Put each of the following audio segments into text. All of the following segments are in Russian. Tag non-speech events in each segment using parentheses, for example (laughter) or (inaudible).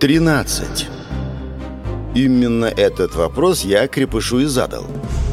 13. Именно этот вопрос я крепышу и задал.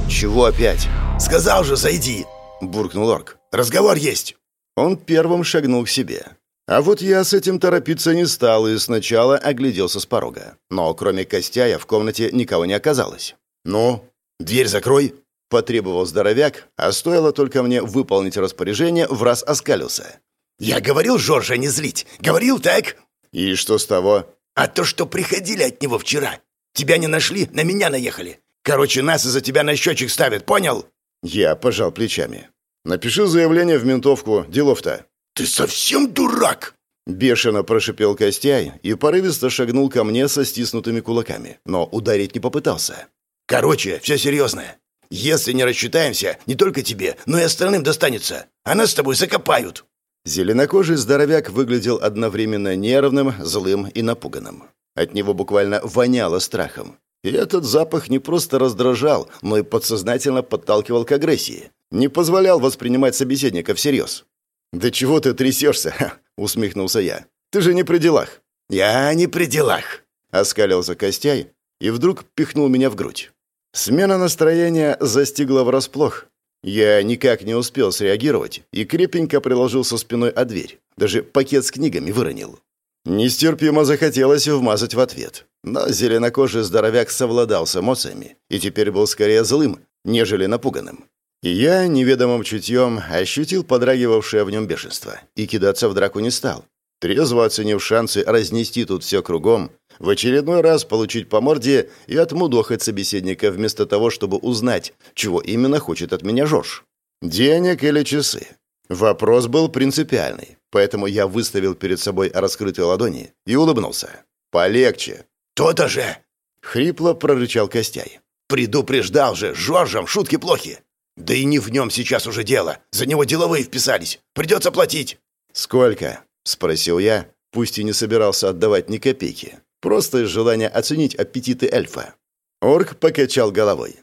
«Чего опять?» «Сказал же, зайди!» – буркнул орк. «Разговор есть!» Он первым шагнул к себе. А вот я с этим торопиться не стал и сначала огляделся с порога. Но кроме Костяя в комнате никого не оказалось. «Ну, дверь закрой!» – потребовал здоровяк, а стоило только мне выполнить распоряжение, в раз оскалился. «Я говорил Жоржа не злить! Говорил так!» «И что с того?» «А то, что приходили от него вчера. Тебя не нашли, на меня наехали. Короче, нас из-за тебя на счетчик ставят, понял?» Я пожал плечами. «Напиши заявление в ментовку. Делов-то». «Ты совсем дурак?» Бешено прошипел Костяй и порывисто шагнул ко мне со стиснутыми кулаками, но ударить не попытался. «Короче, все серьезно. Если не рассчитаемся, не только тебе, но и остальным достанется. А нас с тобой закопают». Зеленокожий здоровяк выглядел одновременно нервным, злым и напуганным. От него буквально воняло страхом. И этот запах не просто раздражал, но и подсознательно подталкивал к агрессии. Не позволял воспринимать собеседника всерьез. «Да чего ты трясешься?» (laughs) — усмехнулся я. «Ты же не при делах». «Я не при делах», — оскалился Костяй и вдруг пихнул меня в грудь. Смена настроения застигла врасплох. Я никак не успел среагировать и крепенько приложился спиной о дверь. Даже пакет с книгами выронил. Нестерпимо захотелось вмазать в ответ. Но зеленокожий здоровяк совладал с эмоциями и теперь был скорее злым, нежели напуганным. И я неведомым чутьем ощутил подрагивавшее в нем бешенство и кидаться в драку не стал. Трезво оценив шансы разнести тут все кругом, в очередной раз получить по морде и отмудохать собеседника вместо того, чтобы узнать, чего именно хочет от меня Жорж. Денег или часы? Вопрос был принципиальный, поэтому я выставил перед собой раскрытые ладони и улыбнулся. «Полегче». «То-то же!» — хрипло прорычал Костяй. «Предупреждал же, Жоржем шутки плохи. Да и не в нем сейчас уже дело. За него деловые вписались. Придется платить». «Сколько?» — спросил я, пусть и не собирался отдавать ни копейки. Просто из желания оценить аппетиты эльфа. Орк покачал головой.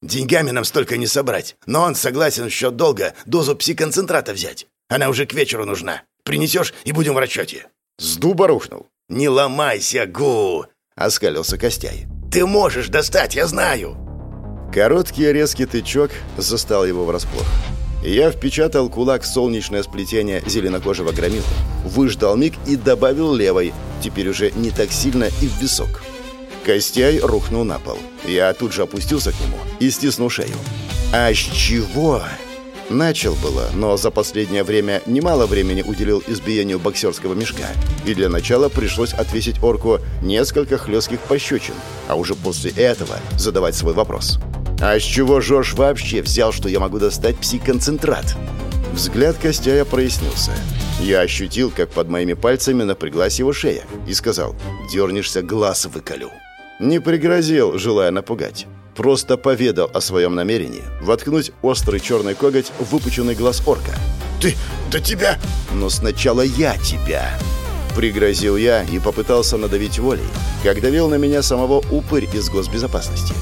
Деньгами нам столько не собрать, но он согласен в счет долга дозу пси-концентрата взять. Она уже к вечеру нужна. Принесешь, и будем в расчете». С дуба рухнул. «Не ломайся, Гу!» — оскалился Костяй. «Ты можешь достать, я знаю!» Короткий резкий тычок застал его врасплох. Я впечатал кулак в солнечное сплетение зеленокожего громила, выждал миг и добавил левой, теперь уже не так сильно и в висок. Костяй рухнул на пол. Я тут же опустился к нему и стиснул шею. «А с чего?» Начал было, но за последнее время немало времени уделил избиению боксерского мешка. И для начала пришлось отвесить орку несколько хлестких пощечин, а уже после этого задавать свой вопрос. «А с чего Жорж вообще взял, что я могу достать пси-концентрат?» Взгляд Костяя прояснился. Я ощутил, как под моими пальцами напряглась его шея, и сказал «Дернешься, глаз выколю». Не пригрозил, желая напугать. Просто поведал о своем намерении воткнуть острый черный коготь в выпученный глаз орка. «Ты... да тебя...» «Но сначала я тебя...» Пригрозил я и попытался надавить волей, как давил на меня самого упырь из госбезопасности.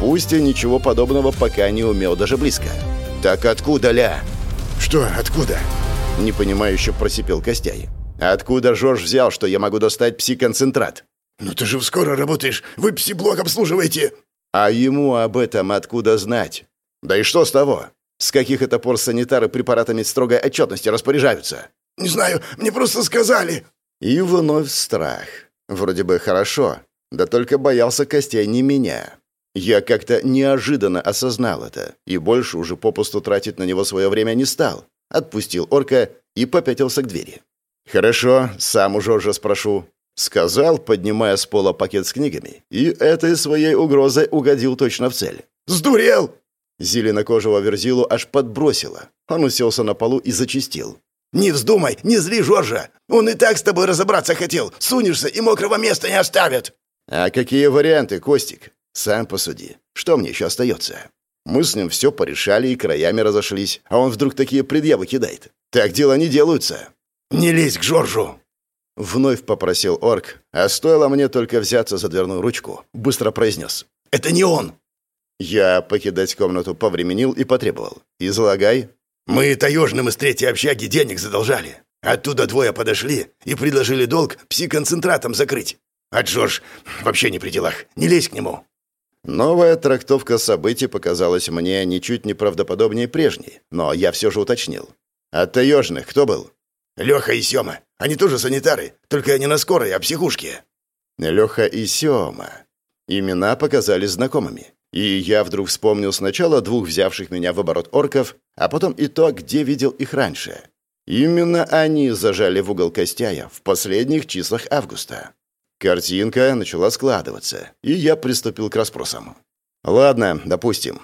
Пусть и ничего подобного пока не умел даже близко. «Так откуда, ля?» «Что откуда?» Непонимающе просипел Костяй. «Откуда Жорж взял, что я могу достать пси-концентрат?» «Ну ты же скоро работаешь, вы пси-блок обслуживаете!» «А ему об этом откуда знать? Да и что с того? С каких это пор санитары препаратами строгой отчетности распоряжаются?» «Не знаю, мне просто сказали!» И вновь страх. Вроде бы хорошо, да только боялся Костей не меня. Я как-то неожиданно осознал это и больше уже попусту тратить на него свое время не стал. Отпустил орка и попятился к двери. «Хорошо, сам у Жоржа спрошу. Сказал, поднимая с пола пакет с книгами, и этой своей угрозой угодил точно в цель. «Сдурел!» Зеленокожего верзилу аж подбросило. Он уселся на полу и зачистил. «Не вздумай, не зли Жоржа! Он и так с тобой разобраться хотел! Сунешься, и мокрого места не оставят!» «А какие варианты, Костик? Сам посуди. Что мне еще остается?» Мы с ним все порешали и краями разошлись, а он вдруг такие предъявы кидает. Так дела не делаются. «Не лезь к Жоржу!» Вновь попросил орк, а стоило мне только взяться за дверную ручку. Быстро произнес. «Это не он!» Я покидать комнату повременил и потребовал. «Излагай». «Мы таежным из третьей общаги денег задолжали. Оттуда двое подошли и предложили долг пси-концентратом закрыть. А Джордж вообще не при делах. Не лезь к нему». Новая трактовка событий показалась мне ничуть не правдоподобнее прежней, но я все же уточнил. «От таежных кто был?» «Леха и Сема. Они тоже санитары, только не на скорой, а психушке». Леха и Сема. Имена показались знакомыми. И я вдруг вспомнил сначала двух взявших меня в оборот орков, а потом и то, где видел их раньше. Именно они зажали в угол Костяя в последних числах августа. Картинка начала складываться, и я приступил к расспросам. «Ладно, допустим.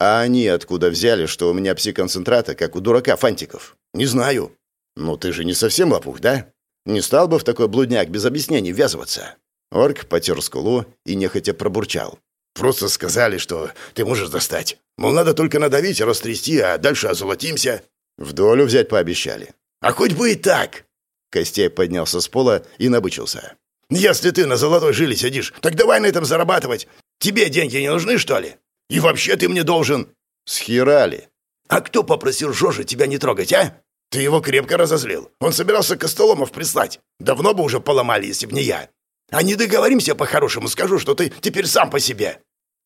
А они откуда взяли, что у меня пси-концентрата, как у дурака Фантиков?» «Не знаю». «Ну ты же не совсем лопух, да? Не стал бы в такой блудняк без объяснений ввязываться?» Орк потер скулу и нехотя пробурчал. Просто сказали, что ты можешь достать. Мол, надо только надавить растрясти, а дальше озолотимся». «В долю взять пообещали». «А хоть бы и так!» Костей поднялся с пола и набычился. «Если ты на золотой жиле сидишь, так давай на этом зарабатывать. Тебе деньги не нужны, что ли? И вообще ты мне должен...» «Схерали». «А кто попросил Жожи тебя не трогать, а? Ты его крепко разозлил. Он собирался Костоломов прислать. Давно бы уже поломали, если б не я. А не договоримся по-хорошему, скажу, что ты теперь сам по себе».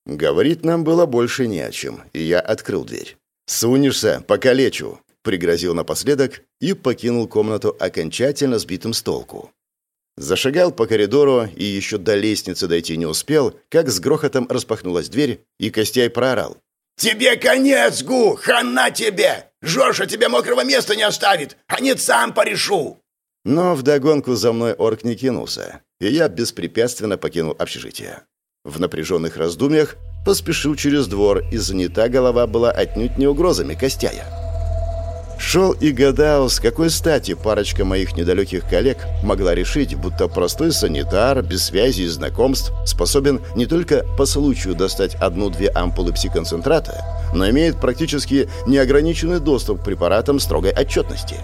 Говорить нам было больше не о чем, и я открыл дверь. «Сунешься, покалечу», — пригрозил напоследок и покинул комнату окончательно сбитым с толку. Зашагал по коридору и еще до лестницы дойти не успел, как с грохотом распахнулась дверь, и Костяй проорал. «Тебе конец, Гу! Хана тебе! Жоша тебе мокрого места не оставит! А нет, сам порешу!» Но вдогонку за мной орк не кинулся, и я беспрепятственно покинул общежитие. В напряженных раздумьях поспешил через двор, и занята голова была отнюдь не угрозами Костяя. Шел и гадал, с какой стати парочка моих недалеких коллег могла решить, будто простой санитар, без связи и знакомств, способен не только по случаю достать одну-две ампулы псиконцентрата, но имеет практически неограниченный доступ к препаратам строгой отчетности.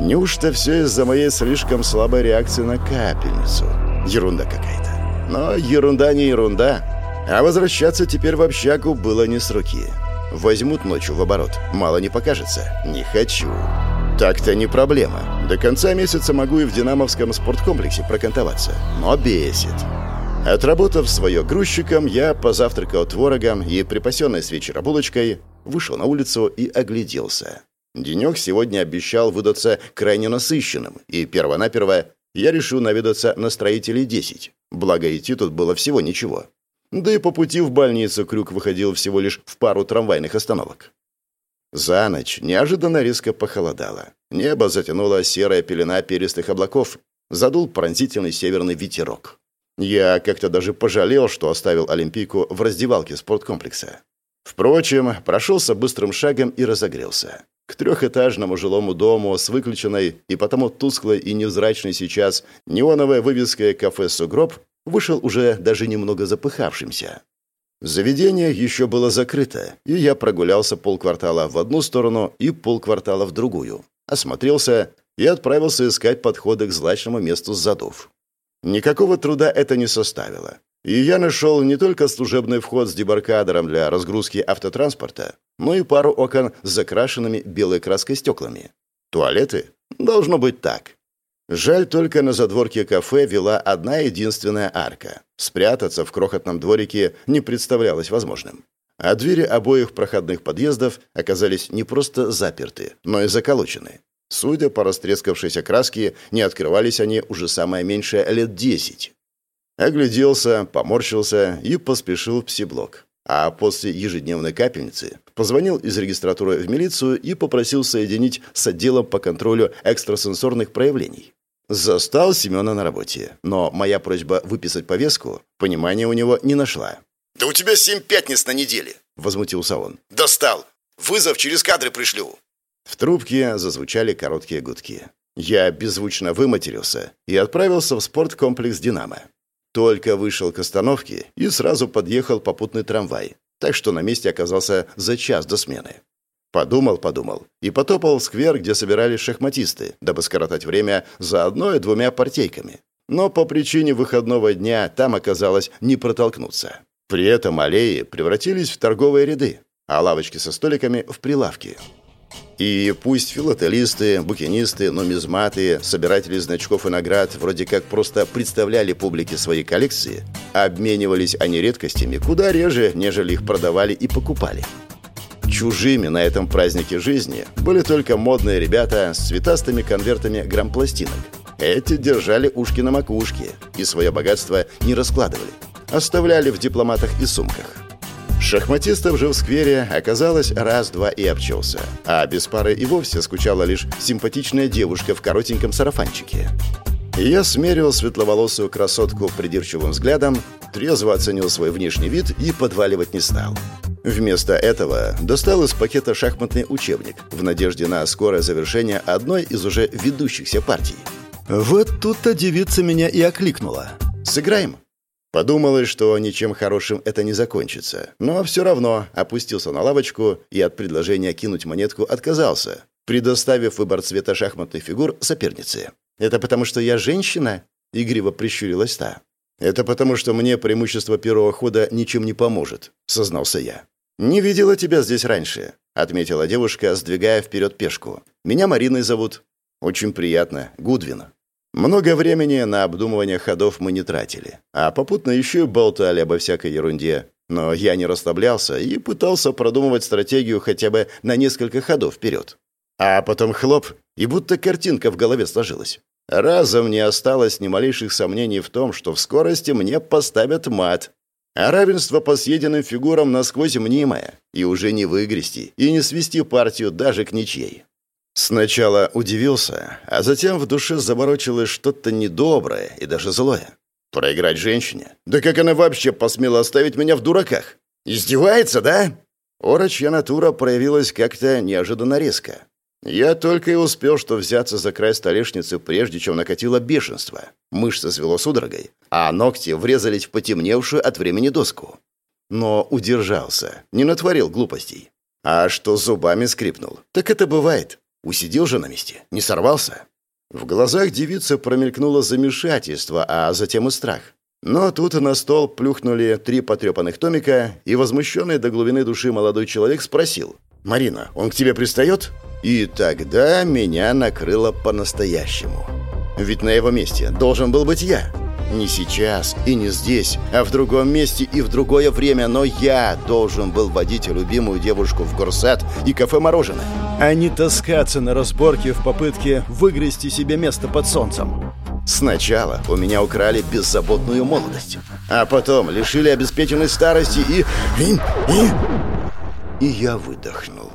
Неужто все из-за моей слишком слабой реакции на капельницу? Ерунда какая-то. Но ерунда не ерунда. А возвращаться теперь в общагу было не с руки. Возьмут ночью в оборот. Мало не покажется. Не хочу. Так-то не проблема. До конца месяца могу и в Динамовском спорткомплексе прокантоваться. Но бесит. Отработав свое грузчиком, я позавтракал творогом и припасенной с вечера булочкой, вышел на улицу и огляделся. Денек сегодня обещал выдаться крайне насыщенным, и перво-наперво я решил наведаться на строителей 10. Благо, идти тут было всего ничего. Да и по пути в больницу крюк выходил всего лишь в пару трамвайных остановок. За ночь неожиданно резко похолодало. Небо затянуло серая пелена перистых облаков. Задул пронзительный северный ветерок. Я как-то даже пожалел, что оставил Олимпийку в раздевалке спорткомплекса. Впрочем, прошелся быстрым шагом и разогрелся. К трехэтажному жилому дому с выключенной и потому тусклой и невзрачной сейчас неоновой вывеской кафе «Сугроб» вышел уже даже немного запыхавшимся. Заведение еще было закрыто, и я прогулялся полквартала в одну сторону и полквартала в другую. Осмотрелся и отправился искать подходы к злачному месту задов. Никакого труда это не составило. И я нашел не только служебный вход с дебаркадером для разгрузки автотранспорта, но и пару окон с закрашенными белой краской стеклами. Туалеты? Должно быть так. Жаль, только на задворке кафе вела одна единственная арка. Спрятаться в крохотном дворике не представлялось возможным. А двери обоих проходных подъездов оказались не просто заперты, но и заколочены. Судя по растрескавшейся краске, не открывались они уже самое меньшее лет десять. Огляделся, поморщился и поспешил в псиблок. А после ежедневной капельницы позвонил из регистратуры в милицию и попросил соединить с отделом по контролю экстрасенсорных проявлений. Застал Семена на работе, но моя просьба выписать повестку понимания у него не нашла. «Да у тебя семь пятниц на неделе!» — возмутился он. «Достал! Вызов через кадры пришлю!» В трубке зазвучали короткие гудки. Я беззвучно выматерился и отправился в спорткомплекс «Динамо». Только вышел к остановке и сразу подъехал попутный трамвай, так что на месте оказался за час до смены. Подумал, подумал и потопал в сквер, где собирались шахматисты, дабы скоротать время за одной и двумя партейками. Но по причине выходного дня там оказалось не протолкнуться. При этом аллеи превратились в торговые ряды, а лавочки со столиками — в прилавки. И пусть филателисты, букинисты, нумизматы, собиратели значков и наград вроде как просто представляли публике свои коллекции, обменивались они редкостями куда реже, нежели их продавали и покупали. Чужими на этом празднике жизни были только модные ребята с цветастыми конвертами грампластинок. Эти держали ушки на макушке и свое богатство не раскладывали. Оставляли в дипломатах и сумках. Шахматистов же в сквере оказалось раз-два и обчелся. А без пары и вовсе скучала лишь симпатичная девушка в коротеньком сарафанчике. Я смерил светловолосую красотку придирчивым взглядом, трезво оценил свой внешний вид и подваливать не стал. Вместо этого достал из пакета шахматный учебник в надежде на скорое завершение одной из уже ведущихся партий. Вот тут-то девица меня и окликнула. «Сыграем?» Подумалось, что ничем хорошим это не закончится. Но все равно опустился на лавочку и от предложения кинуть монетку отказался, предоставив выбор цвета шахматных фигур сопернице. «Это потому, что я женщина?» — игриво прищурилась та. «Это потому, что мне преимущество первого хода ничем не поможет», — сознался я. «Не видела тебя здесь раньше», — отметила девушка, сдвигая вперед пешку. «Меня Мариной зовут». «Очень приятно. Гудвин». Много времени на обдумывание ходов мы не тратили, а попутно еще и болтали обо всякой ерунде. Но я не расслаблялся и пытался продумывать стратегию хотя бы на несколько ходов вперед. А потом хлоп, и будто картинка в голове сложилась. Разом не осталось ни малейших сомнений в том, что в скорости мне поставят мат. А равенство по съеденным фигурам насквозь мнимое, и уже не выгрести, и не свести партию даже к ничьей. Сначала удивился, а затем в душе заворочилось что-то недоброе и даже злое. Проиграть женщине? Да как она вообще посмела оставить меня в дураках? Издевается, да? Орочья натура проявилась как-то неожиданно резко. Я только и успел что взяться за край столешницы, прежде чем накатило бешенство. Мышцы свело судорогой, а ногти врезались в потемневшую от времени доску. Но удержался, не натворил глупостей. А что зубами скрипнул, так это бывает. Усидел же на месте, не сорвался. В глазах девицы промелькнуло замешательство, а затем и страх. Но тут на стол плюхнули три потрепанных томика, и возмущенный до глубины души молодой человек спросил. «Марина, он к тебе пристает?» И тогда меня накрыло по-настоящему. Ведь на его месте должен был быть я. Не сейчас и не здесь, а в другом месте и в другое время, но я должен был водить любимую девушку в горсад и кафе-мороженое. А не таскаться на разборке в попытке выгрести себе место под солнцем. Сначала у меня украли беззаботную молодость, а потом лишили обеспеченной старости и... и... и... И я выдохнул.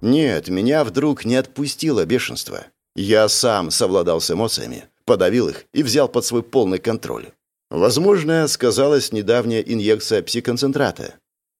Нет, меня вдруг не отпустило бешенство. Я сам совладал с эмоциями, подавил их и взял под свой полный контроль. Возможно, сказалась недавняя инъекция псиконцентрата.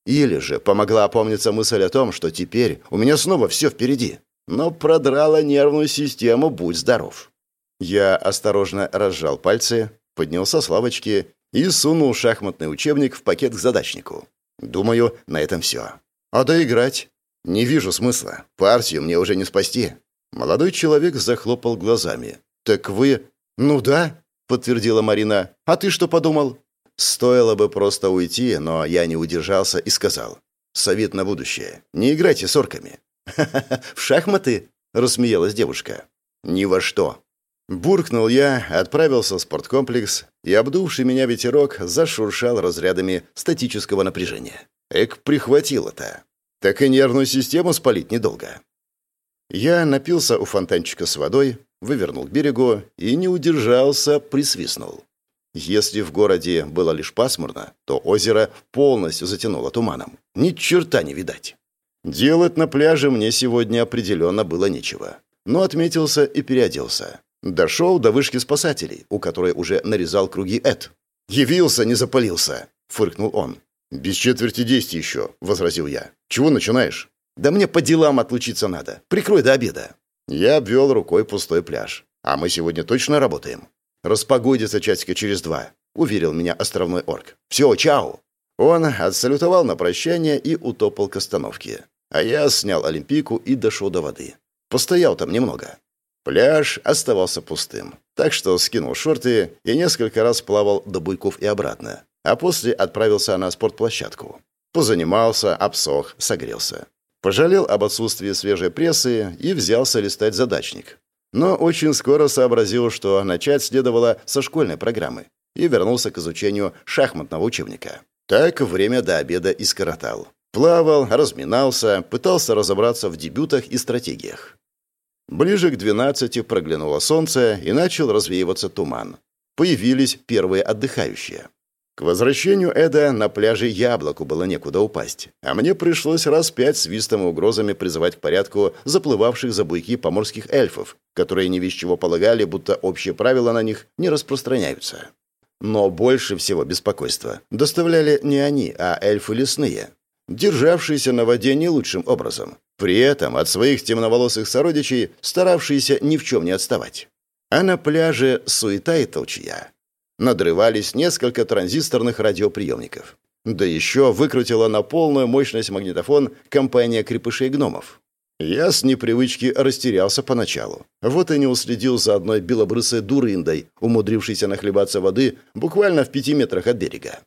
Или же помогла опомниться мысль о том, что теперь у меня снова все впереди. Но продрала нервную систему, будь здоров. Я осторожно разжал пальцы, поднялся с лавочки и сунул шахматный учебник в пакет к задачнику. Думаю, на этом все. А доиграть? Не вижу смысла. Партию мне уже не спасти. Молодой человек захлопал глазами. «Так вы...» «Ну да», — подтвердила Марина. «А ты что подумал?» Стоило бы просто уйти, но я не удержался и сказал. «Совет на будущее. Не играйте с орками». «Ха-ха-ха, в шахматы?» — рассмеялась девушка. «Ни во что». Буркнул я, отправился в спорткомплекс, и обдувший меня ветерок зашуршал разрядами статического напряжения. Эк, прихватило-то. Так и нервную систему спалить недолго. Я напился у фонтанчика с водой, вывернул к берегу и не удержался, присвистнул. Если в городе было лишь пасмурно, то озеро полностью затянуло туманом. Ни черта не видать. Делать на пляже мне сегодня определенно было нечего. Но отметился и переоделся. Дошел до вышки спасателей, у которой уже нарезал круги Эд. «Явился, не запалился!» — фыркнул он. «Без четверти действий еще», — возразил я. «Чего начинаешь?» «Да мне по делам отлучиться надо. Прикрой до обеда». Я обвел рукой пустой пляж. «А мы сегодня точно работаем?» «Распогодится часика через два», — уверил меня островной орк. «Все, чао!» Он отсалютовал на прощание и утопал к остановке. А я снял олимпийку и дошел до воды. Постоял там немного. Пляж оставался пустым, так что скинул шорты и несколько раз плавал до буйков и обратно, а после отправился на спортплощадку. Позанимался, обсох, согрелся. Пожалел об отсутствии свежей прессы и взялся листать задачник. Но очень скоро сообразил, что начать следовало со школьной программы и вернулся к изучению шахматного учебника. Так время до обеда и скоротал. Плавал, разминался, пытался разобраться в дебютах и стратегиях. Ближе к двенадцати проглянуло солнце и начал развеиваться туман. Появились первые отдыхающие. К возвращению Эда на пляже яблоку было некуда упасть, а мне пришлось раз пять свистом и угрозами призывать к порядку заплывавших за буйки поморских эльфов, которые ни весь чего полагали, будто общие правила на них не распространяются. Но больше всего беспокойства доставляли не они, а эльфы лесные, державшиеся на воде не лучшим образом, при этом от своих темноволосых сородичей старавшиеся ни в чем не отставать. А на пляже суета и толчья надрывались несколько транзисторных радиоприемников. Да еще выкрутила на полную мощность магнитофон компания крепышей-гномов. Я с непривычки растерялся поначалу. Вот и не уследил за одной белобрысой дурындой, умудрившейся нахлебаться воды буквально в пяти метрах от берега.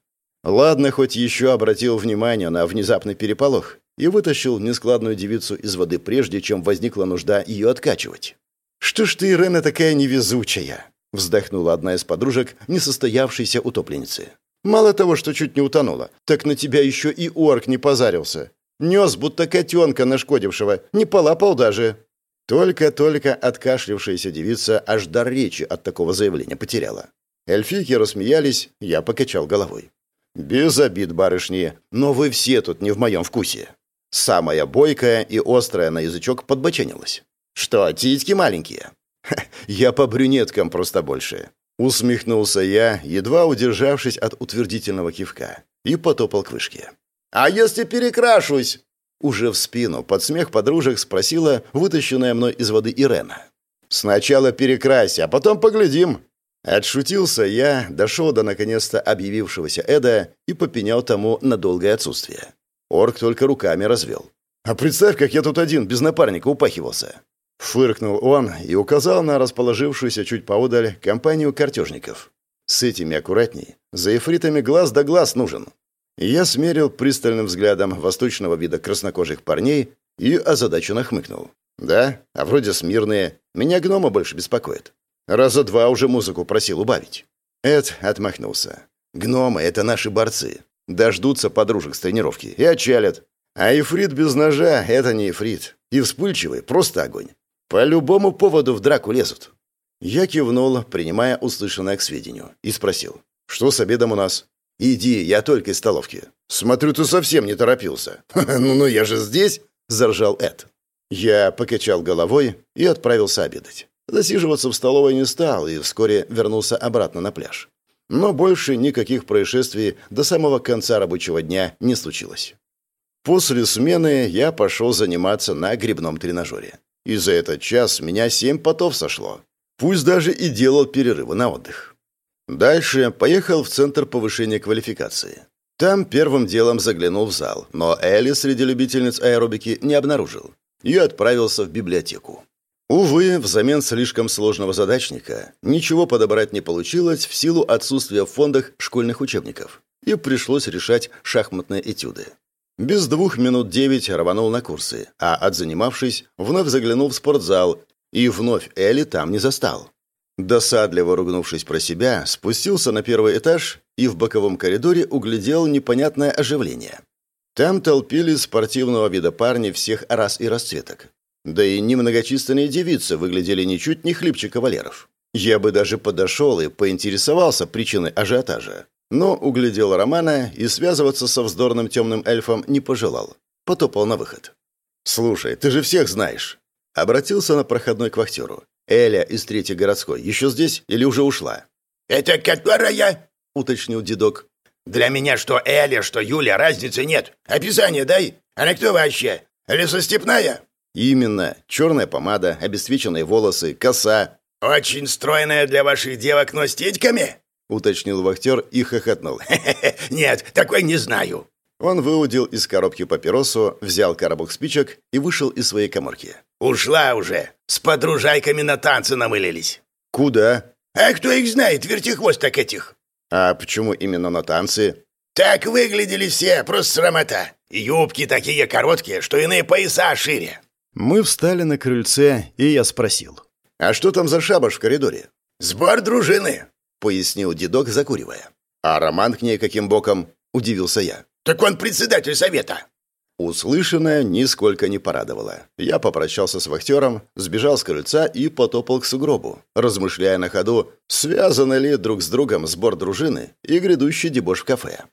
Ладно, хоть еще обратил внимание на внезапный переполох и вытащил нескладную девицу из воды прежде, чем возникла нужда ее откачивать. «Что ж ты, Ирена, такая невезучая?» Вздохнула одна из подружек несостоявшейся утопленницы. «Мало того, что чуть не утонула, так на тебя еще и орк не позарился. Нес, будто котенка нашкодившего, не полапал даже». Только-только откашлившаяся девица аж дар речи от такого заявления потеряла. Эльфийки рассмеялись, я покачал головой. «Без обид, барышни, но вы все тут не в моем вкусе». Самая бойкая и острая на язычок подбоченилась. «Что, титьки маленькие?» (laughs) «Я по брюнеткам просто больше». Усмехнулся я, едва удержавшись от утвердительного кивка, и потопал к вышке. «А если перекрашусь?» Уже в спину, под смех подружек, спросила вытащенная мной из воды Ирена. «Сначала перекрась, а потом поглядим». Отшутился я, дошел до наконец-то объявившегося Эда и попенял тому на долгое отсутствие. Орк только руками развел. «А представь, как я тут один, без напарника, упахивался. Фыркнул он и указал на расположившуюся чуть поодаль компанию картежников. «С этими аккуратней. За эфритами глаз да глаз нужен». Я смерил пристальным взглядом восточного вида краснокожих парней и озадаченно хмыкнул. «Да, а вроде смирные. Меня гнома больше беспокоит. Раза два уже музыку просил убавить». Эд отмахнулся. «Гномы — это наши борцы. Дождутся подружек с тренировки и отчалят. А ифрит без ножа — это не ифрит. И вспыльчивый — просто огонь. По любому поводу в драку лезут. Я кивнул, принимая услышанное к сведению, и спросил, что с обедом у нас? «Иди, я только из столовки». «Смотрю, ты совсем не торопился». (laughs) «Ну, ну я же здесь», — заржал Эд. Я покачал головой и отправился обедать. Засиживаться в столовой не стал и вскоре вернулся обратно на пляж. Но больше никаких происшествий до самого конца рабочего дня не случилось. После смены я пошел заниматься на грибном тренажере и за этот час меня семь потов сошло. Пусть даже и делал перерывы на отдых. Дальше поехал в Центр повышения квалификации. Там первым делом заглянул в зал, но Элли среди любительниц аэробики не обнаружил. И отправился в библиотеку. Увы, взамен слишком сложного задачника ничего подобрать не получилось в силу отсутствия в фондах школьных учебников, и пришлось решать шахматные этюды. Без двух минут девять рванул на курсы, а отзанимавшись, вновь заглянул в спортзал и вновь Элли там не застал. Досадливо ругнувшись про себя, спустился на первый этаж и в боковом коридоре углядел непонятное оживление. Там толпились спортивного вида парни всех рас и расцветок. Да и немногочисленные девицы выглядели ничуть не хлипче кавалеров. Я бы даже подошел и поинтересовался причиной ажиотажа но углядел Романа и связываться со вздорным темным эльфом не пожелал. Потопал на выход. «Слушай, ты же всех знаешь!» Обратился на проходной к вахтеру. «Эля из третьей городской еще здесь или уже ушла?» «Это которая?» — уточнил дедок. «Для меня что Эля, что Юля, разницы нет. Описание дай. Она кто вообще? Лесостепная?» «Именно. Черная помада, обесцвеченные волосы, коса». «Очень стройная для ваших девок, но с титьками?» — уточнил вахтер и хохотнул. «Нет, такой не знаю». Он выудил из коробки папиросу, взял коробок спичек и вышел из своей коморки. «Ушла уже. С подружайками на танцы намылились». «Куда?» «А кто их знает, вертихвосток этих?» «А почему именно на танцы?» «Так выглядели все, просто срамота. Юбки такие короткие, что иные пояса шире. Мы встали на крыльце, и я спросил. «А что там за шабаш в коридоре?» «Сбор дружины», — пояснил дедок, закуривая. «А Роман к ней каким боком?» — удивился я. «Так он председатель совета». Услышанное нисколько не порадовало. Я попрощался с вахтером, сбежал с крыльца и потопал к сугробу, размышляя на ходу, связаны ли друг с другом сбор дружины и грядущий дебош в кафе.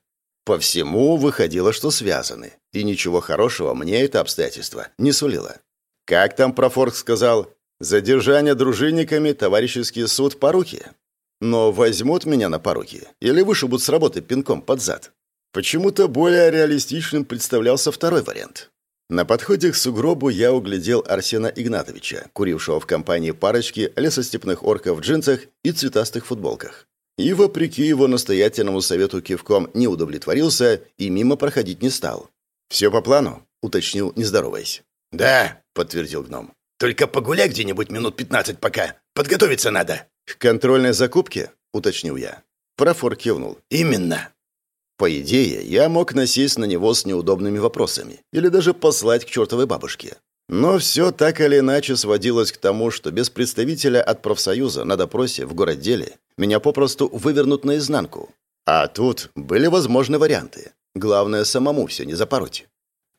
По всему выходило, что связаны, и ничего хорошего мне это обстоятельство не сулило. Как там Профорг сказал, задержание дружинниками, товарищеский суд поруки. Но возьмут меня на поруки или вышибут с работы пинком под зад. Почему-то более реалистичным представлялся второй вариант. На подходе к сугробу я углядел Арсена Игнатовича, курившего в компании парочки лесостепных орков в джинсах и цветастых футболках. И, вопреки его настоятельному совету кивком, не удовлетворился и мимо проходить не стал. «Все по плану?» — уточнил, не здороваясь. «Да», — подтвердил гном. «Только погуляй где-нибудь минут пятнадцать пока. Подготовиться надо». «К контрольной закупке?» — уточнил я. Профор кивнул. «Именно. По идее, я мог насесть на него с неудобными вопросами или даже послать к чертовой бабушке. Но все так или иначе сводилось к тому, что без представителя от профсоюза на допросе в городделе меня попросту вывернут наизнанку. А тут были возможны варианты. Главное, самому все не запороть.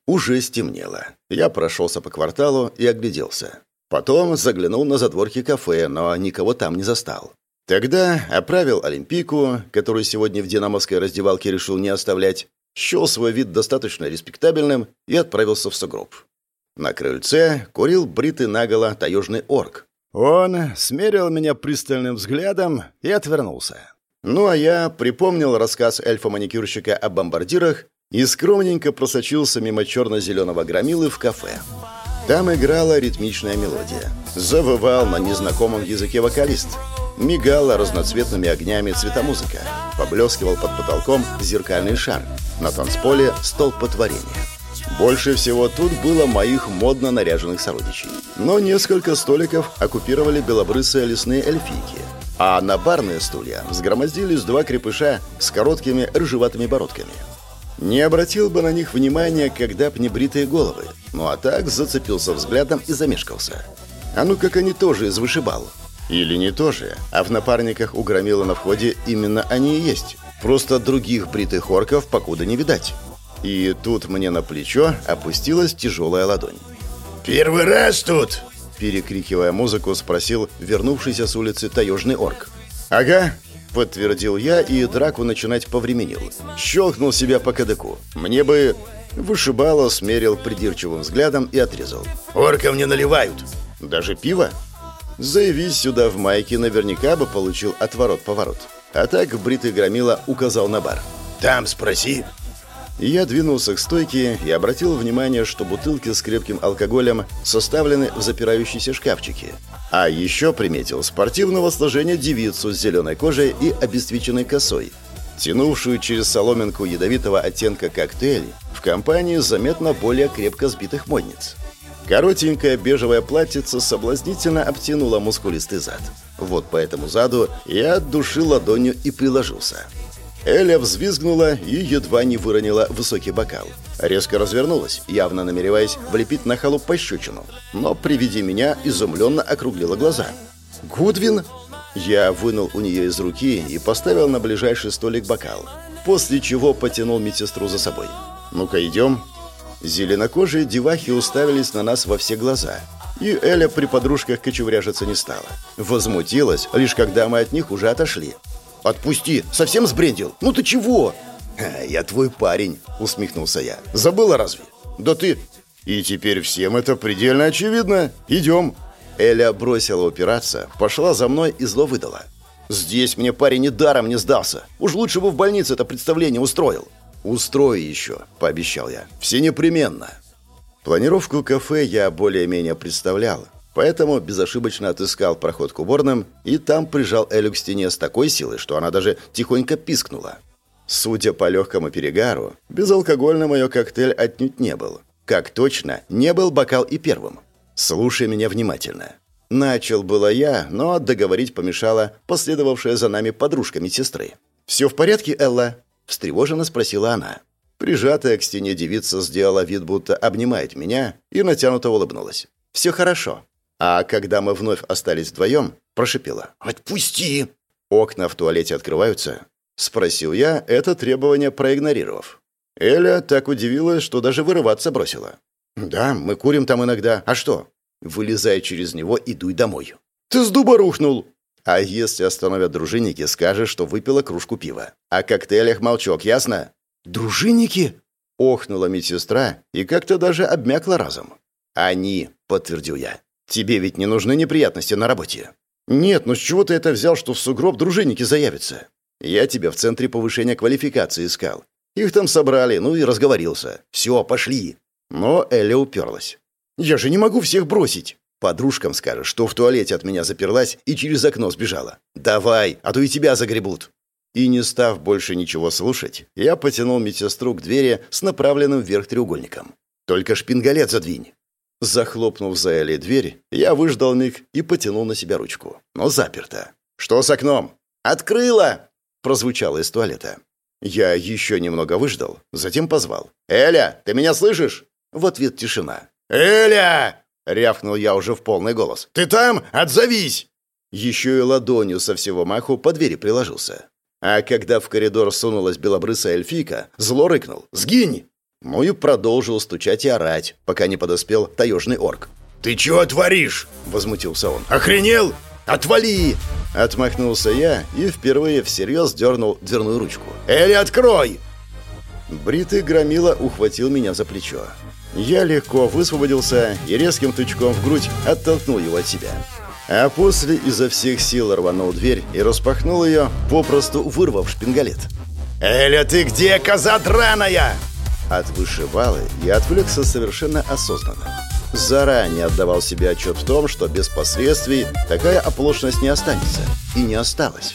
Уже стемнело. Я прошелся по кварталу и огляделся. Потом заглянул на задворки кафе, но никого там не застал. Тогда оправил Олимпийку, которую сегодня в динамовской раздевалке решил не оставлять, счел свой вид достаточно респектабельным и отправился в сугроб. На крыльце курил бритый наголо таежный орк. Он смерил меня пристальным взглядом и отвернулся. Ну а я припомнил рассказ эльфа-маникюрщика о бомбардирах и скромненько просочился мимо черно-зеленого громилы в кафе. Там играла ритмичная мелодия. Завывал на незнакомом языке вокалист — Мигала разноцветными огнями цветомузыка. Поблескивал под потолком зеркальный шар. На танцполе стол потворения. Больше всего тут было моих модно наряженных сородичей. Но несколько столиков оккупировали белобрысые лесные эльфийки. А на барные стулья взгромоздились два крепыша с короткими рыжеватыми бородками. Не обратил бы на них внимания, когда б не бритые головы. Ну а так зацепился взглядом и замешкался. А ну как они тоже из вышибал. Или не тоже, а в напарниках у Громила на входе именно они и есть. Просто других бритых орков покуда не видать. И тут мне на плечо опустилась тяжелая ладонь. «Первый раз тут!» Перекрикивая музыку, спросил вернувшийся с улицы таежный орк. «Ага», — подтвердил я и драку начинать повременил. Щелкнул себя по кадыку. «Мне бы...» Вышибало, смерил придирчивым взглядом и отрезал. «Орков не наливают!» «Даже пиво?» Заявись сюда в майке, наверняка бы получил отворот-поворот. А так бритый громила указал на бар. «Там спроси». Я двинулся к стойке и обратил внимание, что бутылки с крепким алкоголем составлены в запирающиеся шкафчики. А еще приметил спортивного сложения девицу с зеленой кожей и обесцвеченной косой, тянувшую через соломинку ядовитого оттенка коктейль в компании заметно более крепко сбитых модниц. Коротенькое бежевое платьице соблазнительно обтянуло мускулистый зад. Вот по этому заду я от души ладонью и приложился. Эля взвизгнула и едва не выронила высокий бокал. Резко развернулась, явно намереваясь влепить на халу пощечину. Но при виде меня изумленно округлила глаза. «Гудвин?» Я вынул у нее из руки и поставил на ближайший столик бокал, после чего потянул медсестру за собой. «Ну-ка, идем». Зеленокожие девахи уставились на нас во все глаза. И Эля при подружках кочевряжиться не стала. Возмутилась, лишь когда мы от них уже отошли. «Отпусти! Совсем сбрендил? Ну ты чего?» «Я твой парень», — усмехнулся я. «Забыла разве?» «Да ты...» «И теперь всем это предельно очевидно. Идем». Эля бросила упираться, пошла за мной и зло выдала. «Здесь мне парень и даром не сдался. Уж лучше бы в больнице это представление устроил». «Устрою еще», — пообещал я. «Все непременно». Планировку кафе я более-менее представлял, поэтому безошибочно отыскал проход к уборным и там прижал Элю к стене с такой силой, что она даже тихонько пискнула. Судя по легкому перегару, безалкогольным ее коктейль отнюдь не был. Как точно, не был бокал и первым. Слушай меня внимательно. Начал было я, но договорить помешала последовавшая за нами подружка медсестры. «Все в порядке, Элла?» встревоженно спросила она. Прижатая к стене девица сделала вид, будто обнимает меня, и натянуто улыбнулась. «Все хорошо». А когда мы вновь остались вдвоем, прошипела. «Отпусти!» «Окна в туалете открываются?» Спросил я, это требование проигнорировав. Эля так удивилась, что даже вырываться бросила. «Да, мы курим там иногда. А что?» Вылезай через него и дуй домой. «Ты с дуба рухнул!» А если остановят дружинники, скажешь, что выпила кружку пива. О коктейлях молчок, ясно? «Дружинники?» — охнула медсестра и как-то даже обмякла разом. «Они», — подтвердил я. «Тебе ведь не нужны неприятности на работе». «Нет, ну с чего ты это взял, что в сугроб дружинники заявятся?» «Я тебя в центре повышения квалификации искал. Их там собрали, ну и разговорился. Все, пошли». Но Эля уперлась. «Я же не могу всех бросить!» Подружкам скажешь, что в туалете от меня заперлась и через окно сбежала. «Давай, а то и тебя загребут!» И не став больше ничего слушать, я потянул медсестру к двери с направленным вверх треугольником. «Только шпингалет задвинь!» Захлопнув за Элей дверь, я выждал миг и потянул на себя ручку. Но заперто. «Что с окном?» «Открыла!» — прозвучало из туалета. Я еще немного выждал, затем позвал. «Эля, ты меня слышишь?» В ответ тишина. «Эля!» — рявкнул я уже в полный голос. «Ты там? Отзовись!» Еще и ладонью со всего маху по двери приложился. А когда в коридор сунулась белобрысая эльфийка, зло рыкнул «Сгинь!» Ну и продолжил стучать и орать, пока не подоспел таежный орк. «Ты чего творишь?» — возмутился он. «Охренел? Отвали!» Отмахнулся я и впервые всерьез дернул дверную ручку. «Эли, открой!» Бритый громила ухватил меня за плечо. Я легко высвободился и резким тычком в грудь оттолкнул его от себя. А после изо всех сил рванул дверь и распахнул ее, попросту вырвав шпингалет. «Эля, ты где, коза драная?» От вышибалы я отвлекся совершенно осознанно. Заранее отдавал себе отчет в том, что без последствий такая оплошность не останется. И не осталось.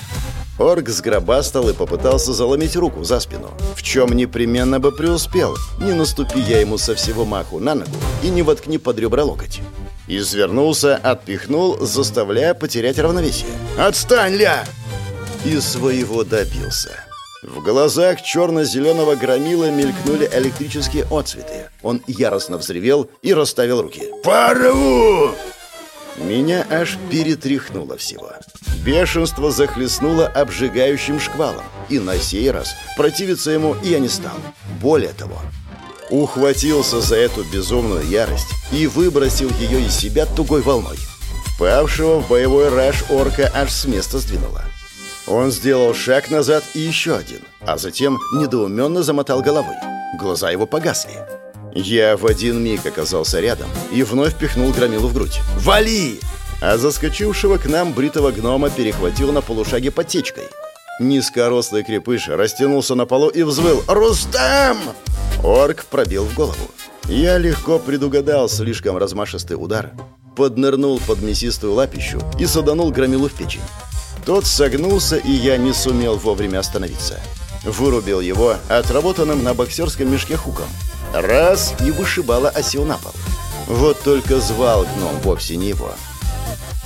Орк сгробастал и попытался заломить руку за спину, в чем непременно бы преуспел, не наступи я ему со всего маху на ногу и не воткни под ребра локоть. Извернулся, отпихнул, заставляя потерять равновесие. «Отстань, ля!» И своего добился. В глазах черно-зеленого громила мелькнули электрические отцветы. Он яростно взревел и расставил руки. «Порву!» Меня аж перетряхнуло всего. Бешенство захлестнуло обжигающим шквалом. И на сей раз противиться ему я не стал. Более того, ухватился за эту безумную ярость и выбросил ее из себя тугой волной. Впавшего в боевой раж орка аж с места сдвинуло. Он сделал шаг назад и еще один, а затем недоуменно замотал головой. Глаза его погасли. Я в один миг оказался рядом и вновь пихнул громилу в грудь. «Вали!» А заскочившего к нам бритого гнома перехватил на полушаге подтечкой. Низкорослый крепыш растянулся на полу и взвыл «Рустам!» Орк пробил в голову. Я легко предугадал слишком размашистый удар, поднырнул под мясистую лапищу и саданул громилу в печень. Тот согнулся, и я не сумел вовремя остановиться. Вырубил его отработанным на боксерском мешке хуком. Раз и вышибало осел на пол. Вот только звал гном вовсе не его.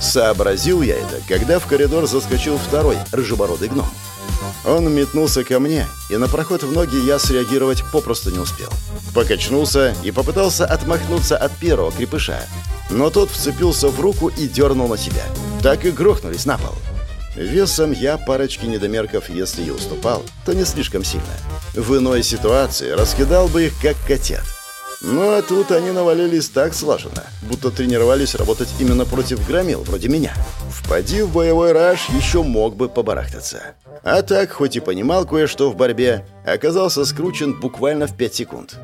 Сообразил я это, когда в коридор заскочил второй рыжебородый гном. Он метнулся ко мне, и на проход в ноги я среагировать попросту не успел. Покачнулся и попытался отмахнуться от первого крепыша. Но тот вцепился в руку и дернул на себя. Так и грохнулись на пол. Весом я парочке недомерков, если и уступал, то не слишком сильно. В иной ситуации раскидал бы их, как котят. Ну а тут они навалились так слаженно, будто тренировались работать именно против громил, вроде меня. Впади в боевой раж, еще мог бы побарахтаться. А так, хоть и понимал кое-что в борьбе, оказался скручен буквально в пять секунд.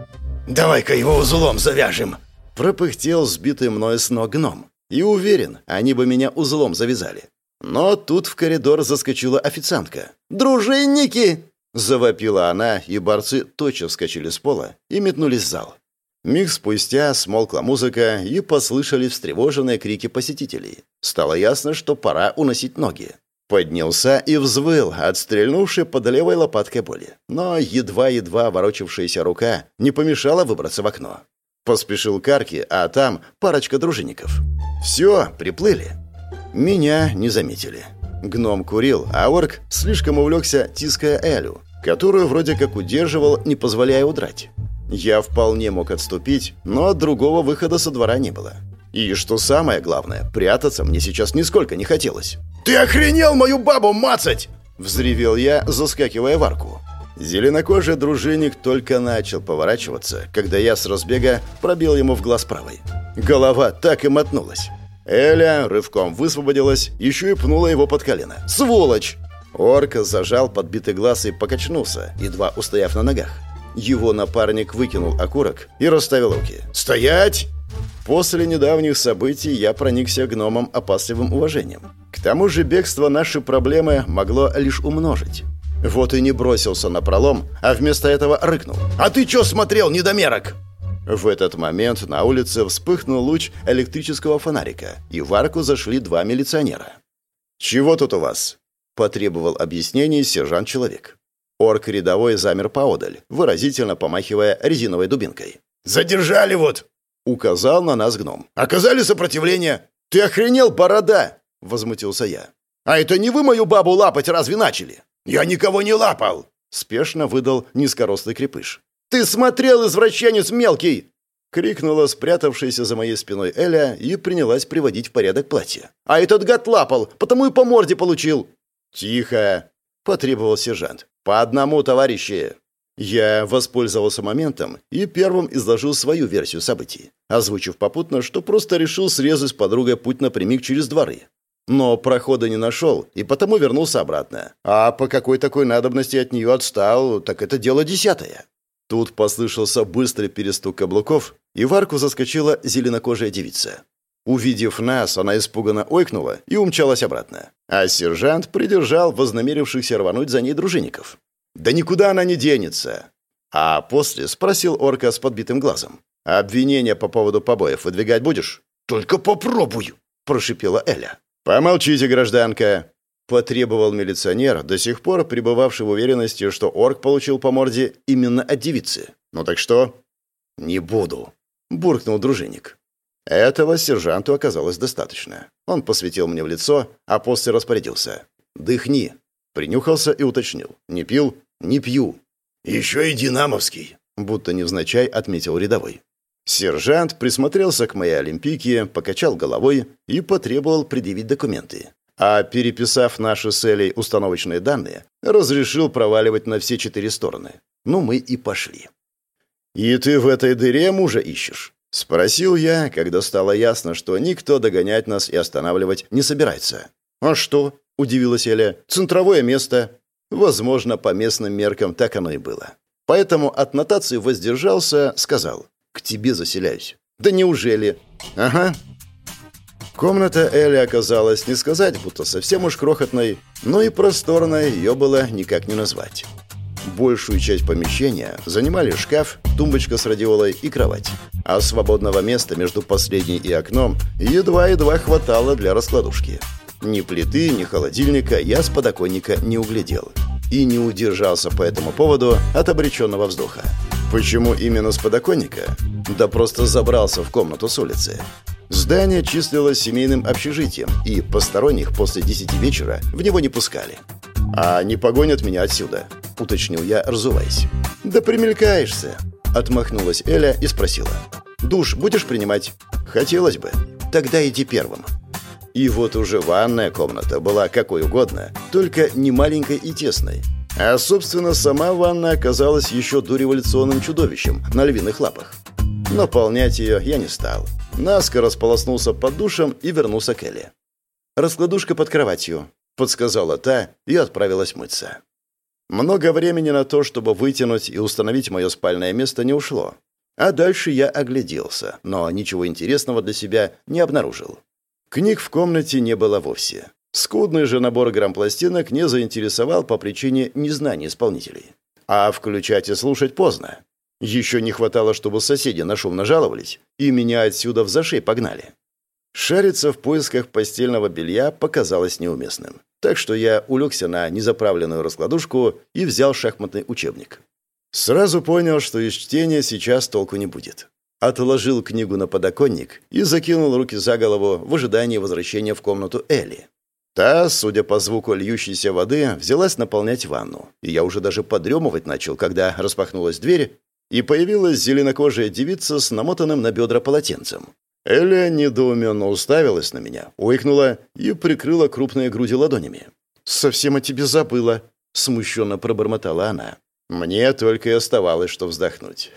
«Давай-ка его узлом завяжем!» Пропыхтел сбитый мной с ног гном. И уверен, они бы меня узлом завязали. Но тут в коридор заскочила официантка. «Дружинники!» Завопила она, и борцы тотчас вскочили с пола и метнулись в зал. Миг спустя смолкла музыка, и послышались встревоженные крики посетителей. Стало ясно, что пора уносить ноги. Поднялся и взвыл, отстрельнувший под левой лопаткой боли. Но едва-едва ворочавшаяся рука не помешала выбраться в окно. Поспешил к арке, а там парочка дружинников. «Все, приплыли». Меня не заметили. Гном курил, а орк слишком увлекся, тиская Элю. которую вроде как удерживал, не позволяя удрать. Я вполне мог отступить, но от другого выхода со двора не было. И что самое главное, прятаться мне сейчас нисколько не хотелось. «Ты охренел мою бабу мацать!» Взревел я, заскакивая в арку. Зеленокожий дружинник только начал поворачиваться, когда я с разбега пробил ему в глаз правой. Голова так и мотнулась. Эля рывком высвободилась, еще и пнула его под колено. «Сволочь!» Орка зажал подбитый глаз и покачнулся, едва устояв на ногах. Его напарник выкинул окурок и расставил руки. «Стоять!» После недавних событий я проникся гномом опасливым уважением. К тому же бегство наши проблемы могло лишь умножить. Вот и не бросился на пролом, а вместо этого рыкнул. «А ты чё смотрел, недомерок?» В этот момент на улице вспыхнул луч электрического фонарика, и в арку зашли два милиционера. «Чего тут у вас?» – потребовал объяснений сержант-человек. Орк рядовой замер поодаль, выразительно помахивая резиновой дубинкой. «Задержали вот!» – указал на нас гном. «Оказали сопротивление!» «Ты охренел, борода!» – возмутился я. «А это не вы мою бабу лапать разве начали?» «Я никого не лапал!» – спешно выдал низкорослый крепыш. «Ты смотрел, извращенец мелкий!» Крикнула спрятавшаяся за моей спиной Эля и принялась приводить в порядок платье. «А этот гад лапал, потому и по морде получил!» «Тихо!» – потребовал сержант. «По одному, товарищи!» Я воспользовался моментом и первым изложил свою версию событий, озвучив попутно, что просто решил срезать с подругой путь напрямик через дворы. Но прохода не нашел, и потому вернулся обратно. А по какой такой надобности от нее отстал, так это дело десятое. Тут послышался быстрый перестук каблуков, и в арку заскочила зеленокожая девица. Увидев нас, она испуганно ойкнула и умчалась обратно. А сержант придержал вознамерившихся рвануть за ней дружинников. «Да никуда она не денется!» А после спросил орка с подбитым глазом. «Обвинения по поводу побоев выдвигать будешь?» «Только попробую!» – прошипела Эля. «Помолчите, гражданка!» Потребовал милиционер, до сих пор пребывавший в уверенности, что орк получил по морде именно от девицы. «Ну так что?» «Не буду», — буркнул дружинник. Этого сержанту оказалось достаточно. Он посветил мне в лицо, а после распорядился. «Дыхни». Принюхался и уточнил. «Не пил? Не пью». «Еще и динамовский», — будто невзначай отметил рядовой. Сержант присмотрелся к моей олимпийке, покачал головой и потребовал предъявить документы а переписав наши с Элей установочные данные, разрешил проваливать на все четыре стороны. Ну, мы и пошли. «И ты в этой дыре мужа ищешь?» — спросил я, когда стало ясно, что никто догонять нас и останавливать не собирается. «А что?» — удивилась Эля. «Центровое место». Возможно, по местным меркам так оно и было. Поэтому от нотации воздержался, сказал. «К тебе заселяюсь». «Да неужели?» «Ага», Комната Элли оказалась не сказать, будто совсем уж крохотной, но и просторной ее было никак не назвать. Большую часть помещения занимали шкаф, тумбочка с радиолой и кровать. А свободного места между последней и окном едва-едва хватало для раскладушки. Ни плиты, ни холодильника я с подоконника не углядел. И не удержался по этому поводу от обреченного вздоха. Почему именно с подоконника? Да просто забрался в комнату с улицы. Здание числилось семейным общежитием, и посторонних после десяти вечера в него не пускали. «А не погонят меня отсюда?» — уточнил я, разуваясь. «Да примелькаешься!» — отмахнулась Эля и спросила. «Душ будешь принимать?» «Хотелось бы. Тогда иди первым». И вот уже ванная комната была какой угодно, только не маленькой и тесной. А, собственно, сама ванна оказалась еще дореволюционным чудовищем на львиных лапах. Наполнять ее я не стал. Наскоро сполоснулся под душем и вернулся к Элли. «Раскладушка под кроватью», — подсказала та и отправилась мыться. Много времени на то, чтобы вытянуть и установить мое спальное место, не ушло. А дальше я огляделся, но ничего интересного для себя не обнаружил. Книг в комнате не было вовсе. Скудный же набор грампластинок не заинтересовал по причине незнания исполнителей. А включать и слушать поздно. Еще не хватало, чтобы соседи на шум нажаловались, и меня отсюда в зашей погнали. Шариться в поисках постельного белья показалось неуместным. Так что я улегся на незаправленную раскладушку и взял шахматный учебник. Сразу понял, что из чтения сейчас толку не будет. Отложил книгу на подоконник и закинул руки за голову в ожидании возвращения в комнату Элли. Та, судя по звуку льющейся воды, взялась наполнять ванну. И я уже даже подремывать начал, когда распахнулась дверь, и появилась зеленокожая девица с намотанным на бедра полотенцем. Эля недоуменно уставилась на меня, ойкнула и прикрыла крупные груди ладонями. «Совсем о тебе забыла», — смущенно пробормотала она. Мне только и оставалось, что вздохнуть.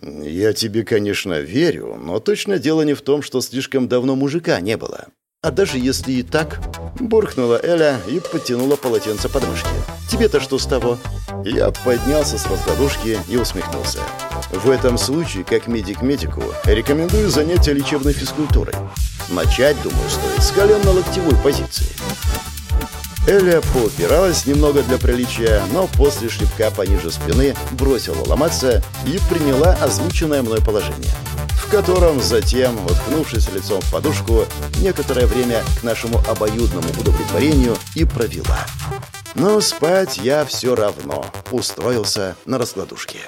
«Я тебе, конечно, верю, но точно дело не в том, что слишком давно мужика не было. А даже если и так, буркнула Эля и потянула полотенце под мышки. Тебе-то что с того? Я поднялся с раскладушки и усмехнулся. В этом случае, как медик медику, рекомендую занятия лечебной физкультурой. Начать, думаю, стоит с коленно-локтевой позиции. Эля поупиралась немного для приличия, но после шлепка пониже спины бросила ломаться и приняла озвученное мной положение в котором затем, уткнувшись лицом в подушку, некоторое время к нашему обоюдному удовлетворению и провела. Но спать я все равно устроился на раскладушке.